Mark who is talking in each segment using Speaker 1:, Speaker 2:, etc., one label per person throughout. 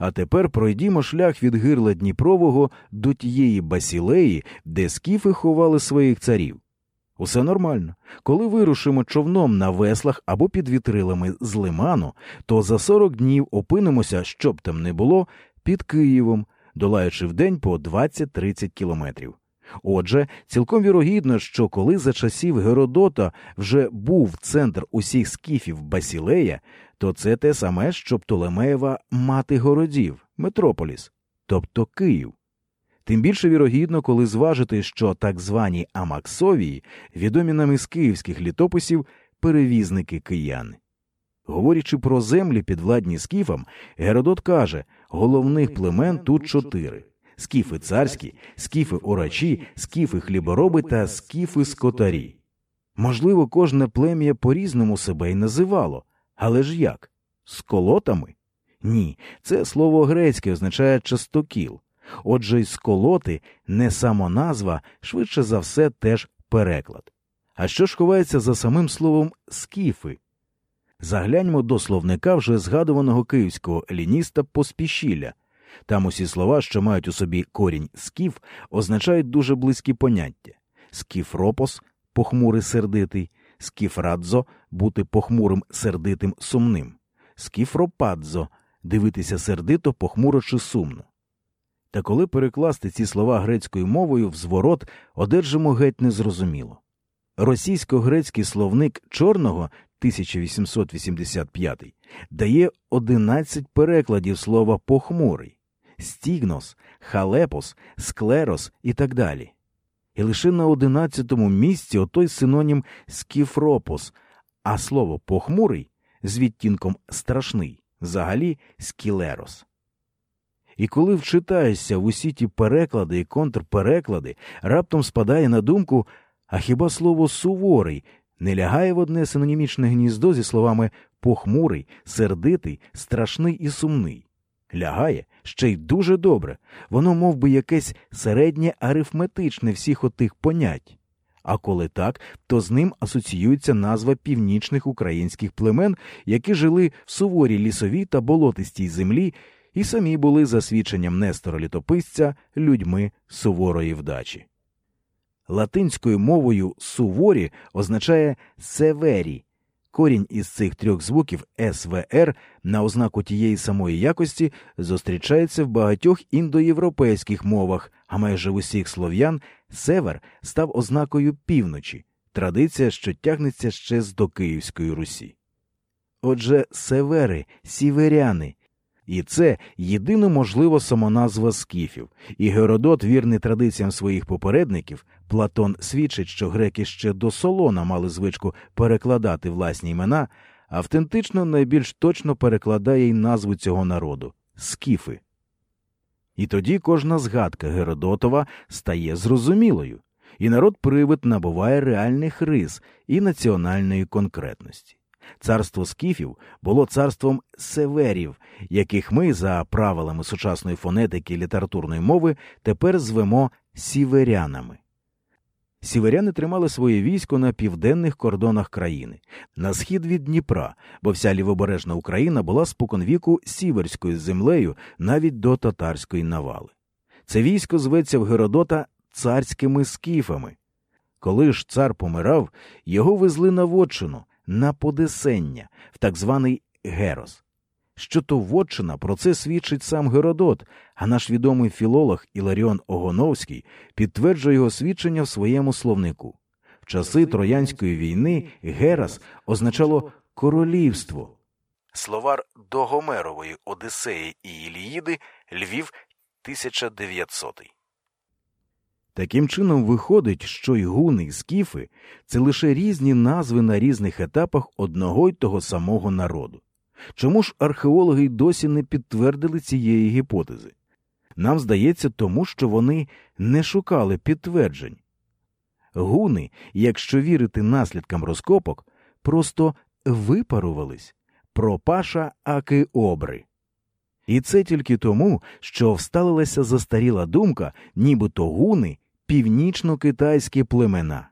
Speaker 1: А тепер пройдімо шлях від гирла Дніпрового до тієї басілеї, де скіфи ховали своїх царів. Усе нормально. Коли вирушимо човном на веслах або під вітрилами з лиману, то за 40 днів опинимося, щоб там не було, під Києвом, долаючи в день по 20-30 кілометрів. Отже, цілком вірогідно, що коли за часів Геродота вже був центр усіх скіфів Басілея, то це те саме, що Птолемеєва мати городів, Метрополіс, тобто Київ. Тим більше вірогідно, коли зважити, що так звані Амаксовії, відомі нам із київських літописів, перевізники кияни. Говорячи про землі підвладні скіфам, Геродот каже, головних племен тут чотири скіфи царські, скіфи орачі, скіфи хлібороби та скіфи скотарі. Можливо, кожне плем'я по різному себе й називало, але ж як? З? Ні, це слово грецьке означає частокіл. Отже, й сколоти не самоназва, швидше за все, теж переклад. А що ж ховається за самим словом скіфи? Загляньмо до словника вже згадуваного київського лініста Поспішілля. Там усі слова, що мають у собі корінь скіф, означають дуже близькі поняття скіфропос похмурий сердитий, скіфрадзо бути похмурим сердитим сумним, скіфропадзо дивитися сердито, похмуро чи сумно. Та коли перекласти ці слова грецькою мовою в зворот, одержимо геть незрозуміло. Російсько-грецький словник чорного 1885 дає 11 перекладів слова похмурий стігнос, халепос, склерос і так далі. І лише на одинадцятому місці отой синонім скіфропос, а слово похмурий з відтінком страшний взагалі скілерос. І коли вчитаєшся в усі ті переклади і контрпереклади, раптом спадає на думку, а хіба слово суворий не лягає в одне синонімічне гніздо зі словами похмурий, сердитий, страшний і сумний. Лягає ще й дуже добре, воно мов би, якесь середнє арифметичне всіх отих понять. А коли так, то з ним асоціюється назва північних українських племен, які жили в суворій лісовій та болотистій землі, і самі були за свідченням Нестора Літописця людьми суворої вдачі. Латинською мовою суворі означає севері. Корінь із цих трьох звуків СВР на ознаку тієї самої якості зустрічається в багатьох індоєвропейських мовах, а майже в усіх слов'ян север став ознакою півночі, традиція, що тягнеться ще з до Київської Русі. Отже, севери, сіверяни, і це єдино можлива самоназва скіфів, і Геродот, вірний традиціям своїх попередників, Платон свідчить, що греки ще до Солона мали звичку перекладати власні імена, автентично найбільш точно перекладає й назву цього народу скіфи. І тоді кожна згадка Геродотова стає зрозумілою, і народ привид набуває реальних рис і національної конкретності. Царство скіфів було царством северів, яких ми, за правилами сучасної фонетики і літературної мови, тепер звемо сіверянами. Сіверяни тримали своє військо на південних кордонах країни, на схід від Дніпра, бо вся лівобережна Україна була споконвіку сіверською землею навіть до татарської навали. Це військо зветься в Геродота царськими скіфами. Коли ж цар помирав, його везли на вотчину, на подесення, в так званий Герос. Що то вотчина, про це свідчить сам Геродот, а наш відомий філолог Іларіон Огоновський підтверджує його свідчення в своєму словнику. В часи Троянської війни Герас означало королівство. Словар до Гомерової Одисеї і Іліїди Львів 1900. Таким чином виходить, що й гуни й скіфи це лише різні назви на різних етапах одного й того самого народу. Чому ж археологи й досі не підтвердили цієї гіпотези? Нам здається, тому що вони не шукали підтверджень. Гуни, якщо вірити наслідкам розкопок, просто випарувались пропаша аки обри. І це тільки тому, що всталилася застаріла думка, нібито гуни північно-китайські племена.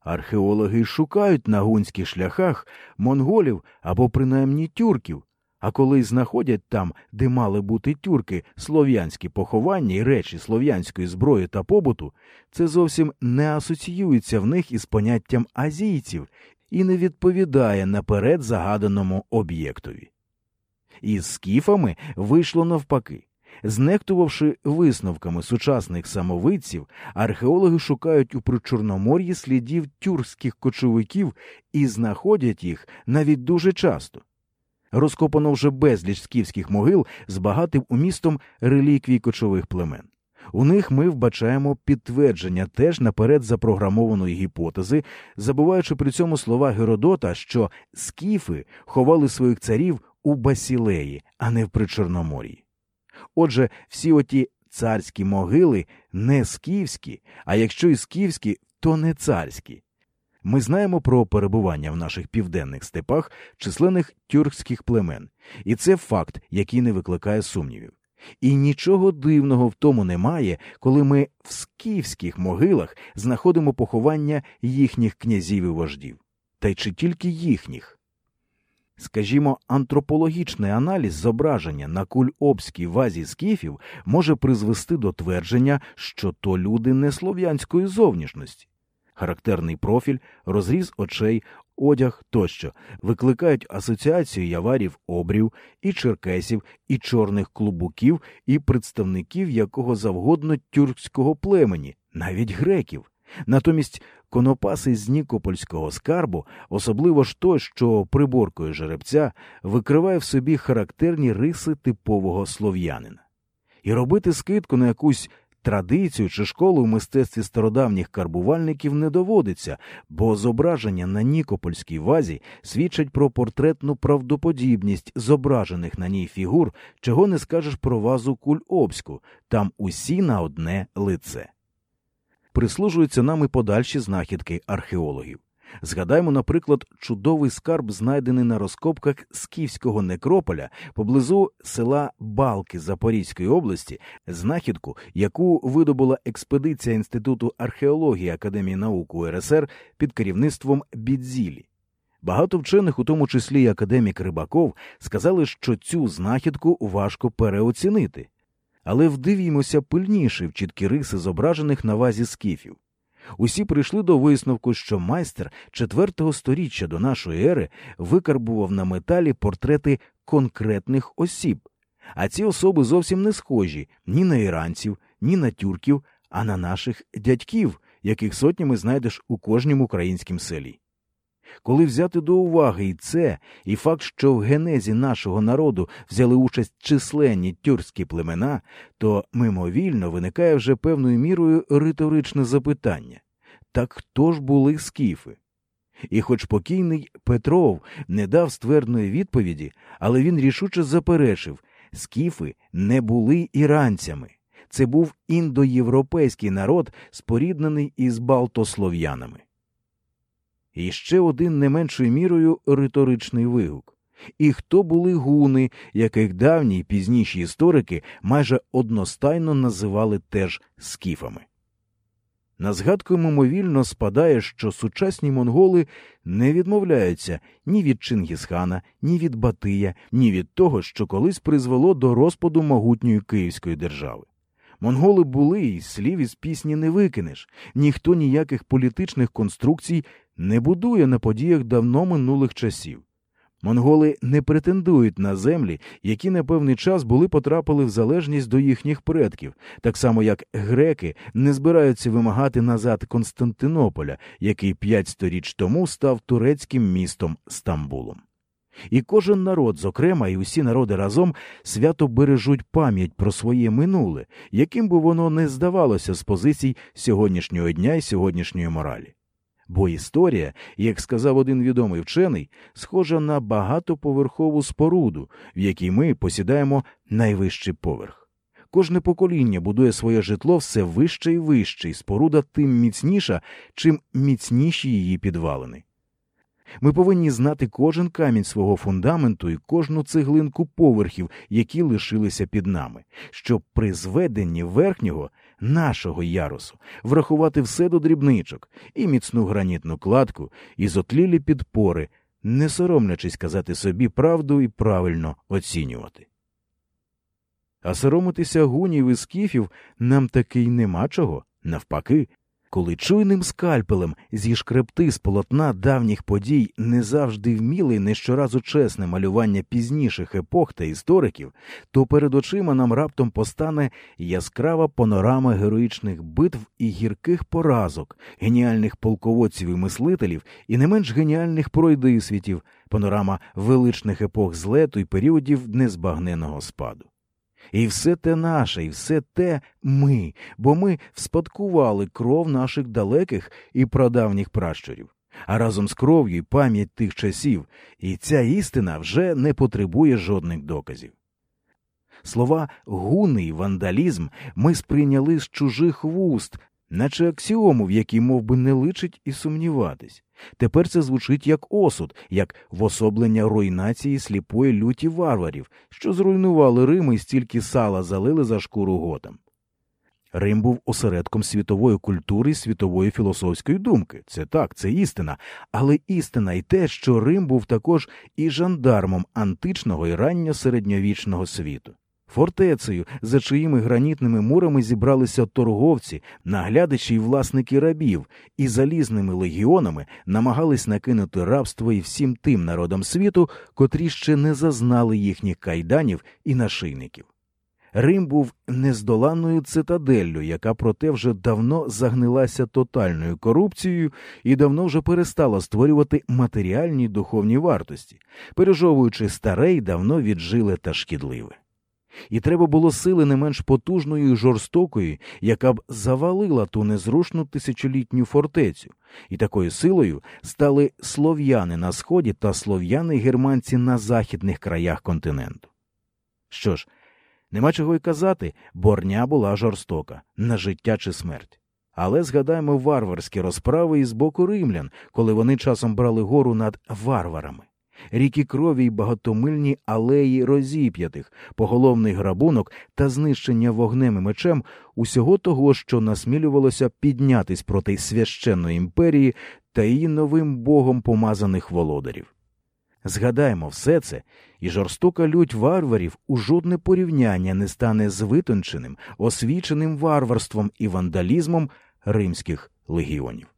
Speaker 1: Археологи шукають на гунських шляхах монголів або принаймні тюрків, А коли знаходять там, де мали бути тюрки, слов'янські поховання і речі слов'янської зброї та побуту, це зовсім не асоціюється в них із поняттям азійців і не відповідає наперед загаданому об'єктові. Із скіфами вийшло навпаки. Знехтувавши висновками сучасних самовидців, археологи шукають у Причорномор'ї слідів тюркських кочовиків і знаходять їх навіть дуже часто. Розкопано вже безліч скіфських могил з багатим умістом реліквій кочових племен. У них ми вбачаємо підтвердження теж наперед запрограмованої гіпотези, забуваючи при цьому слова Геродота, що скіфи ховали своїх царів у Басілеї, а не в Причорномор'ї. Отже, всі оті царські могили не скіфські, а якщо і скіфські, то не царські. Ми знаємо про перебування в наших південних степах численних тюркських племен, і це факт, який не викликає сумнівів. І нічого дивного в тому немає, коли ми в скіфських могилах знаходимо поховання їхніх князів і вождів, та й чи тільки їхніх. Скажімо, антропологічний аналіз зображення на кульобській вазі скіфів може призвести до твердження, що то люди не слов'янської зовнішності. Характерний профіль, розріз очей, одяг тощо викликають асоціацію яварів обрів, і черкесів, і чорних клубуків, і представників якого завгодно тюркського племені, навіть греків. Натомість конопаси з Нікопольського скарбу, особливо ж той, що приборкою жеребця, викриває в собі характерні риси типового слов'янина. І робити скидку на якусь традицію чи школу в мистецтві стародавніх карбувальників не доводиться, бо зображення на Нікопольській вазі свідчать про портретну правдоподібність зображених на ній фігур, чого не скажеш про вазу Кульобську, там усі на одне лице прислужуються нам і подальші знахідки археологів. Згадаймо, наприклад, чудовий скарб, знайдений на розкопках Скіфського некрополя поблизу села Балки Запорізької області, знахідку, яку видобула експедиція Інституту археології Академії наук УРСР під керівництвом Бідзілі. Багато вчених, у тому числі й академік Рибаков, сказали, що цю знахідку важко переоцінити але вдивімося пильніше в чіткі риси зображених на вазі скіфів. Усі прийшли до висновку, що майстер четвертого сторіччя до нашої ери викарбував на металі портрети конкретних осіб, а ці особи зовсім не схожі ні на іранців, ні на тюрків, а на наших дядьків, яких сотнями знайдеш у кожнім українськім селі. Коли взяти до уваги і це, і факт, що в генезі нашого народу взяли участь численні тюркські племена, то мимовільно виникає вже певною мірою риторичне запитання так хто ж були скіфи? І хоч покійний Петров не дав ствердної відповіді, але він рішуче заперечив скіфи не були іранцями. Це був індоєвропейський народ, споріднений із балтослов'янами. І ще один не меншою мірою риторичний вигук. І хто були гуни, яких давні й пізніші історики майже одностайно називали теж скіфами. На згадку мимовільно спадає, що сучасні монголи не відмовляються ні від Чингісхана, ні від Батия, ні від того, що колись призвело до розпаду могутньої Київської держави. Монголи були, і слів із пісні не викинеш, ніхто ніяких політичних конструкцій не будує на подіях давно минулих часів. Монголи не претендують на землі, які на певний час були потрапили в залежність до їхніх предків, так само як греки не збираються вимагати назад Константинополя, який п'ять сторіч тому став турецьким містом Стамбулом. І кожен народ, зокрема, і усі народи разом свято бережуть пам'ять про своє минуле, яким би воно не здавалося з позицій сьогоднішнього дня і сьогоднішньої моралі. Бо історія, як сказав один відомий вчений, схожа на багатоповерхову споруду, в якій ми посідаємо найвищий поверх. Кожне покоління будує своє житло все вище і вище, і споруда тим міцніша, чим міцніші її підвалини. Ми повинні знати кожен камінь свого фундаменту і кожну цеглинку поверхів, які лишилися під нами, щоб при зведенні верхнього нашого ярусу врахувати все до дрібничок, і міцну гранітну кладку, і зотлілі підпори, не соромлячись казати собі правду і правильно оцінювати. А соромитися гунів і скіфів нам таки й нема чого, навпаки, коли чуйним скальпелем зі шкрепти з полотна давніх подій не завжди вміли не щоразу чесне малювання пізніших епох та істориків, то перед очима нам раптом постане яскрава панорама героїчних битв і гірких поразок, геніальних полководців і мислителів, і не менш геніальних пройдисвітів, панорама величних епох злету і періодів незбагненого спаду. І все те наше, і все те ми, бо ми вспадкували кров наших далеких і прадавніх пращурів, а разом з кров'ю й пам'ять тих часів, і ця істина вже не потребує жодних доказів. Слова гуни й вандалізм ми сприйняли з чужих вуст, наче аксіому, в якій мов би, не личить і сумніватись. Тепер це звучить як осуд, як вособлення руйнації сліпої люті варварів, що зруйнували Рим і стільки сала залили за шкуру готам. Рим був осередком світової культури і світової філософської думки. Це так, це істина. Але істина й те, що Рим був також і жандармом античного і ранньосередньовічного світу фортецею, за чиїми гранітними мурами зібралися торговці, наглядачі й власники рабів, і залізними легіонами намагались накинути рабство і всім тим народам світу, котрі ще не зазнали їхніх кайданів і нашийників. Рим був нездоланною цитаделлю, яка проте вже давно загнилася тотальною корупцією і давно вже перестала створювати матеріальні духовні вартості, пережовуючи старе й давно віджиле та шкідливе і треба було сили не менш потужної і жорстокої, яка б завалила ту незрушну тисячолітню фортецю, і такою силою стали слов'яни на сході та слов'яни германці на західних краях континенту. Що ж, нема чого й казати, борня була жорстока на життя чи смерть. Але згадаймо варварські розправи із боку римлян, коли вони часом брали гору над варварами ріки крові й багатомильні алеї розіп'ятих, поголовний грабунок та знищення вогнем і мечем усього того, що насмілювалося піднятись проти священної імперії та її новим богом помазаних володарів. Згадаймо все це, і жорстока лють варварів у жодне порівняння не стане з витонченим, освіченим варварством і вандалізмом римських легіонів.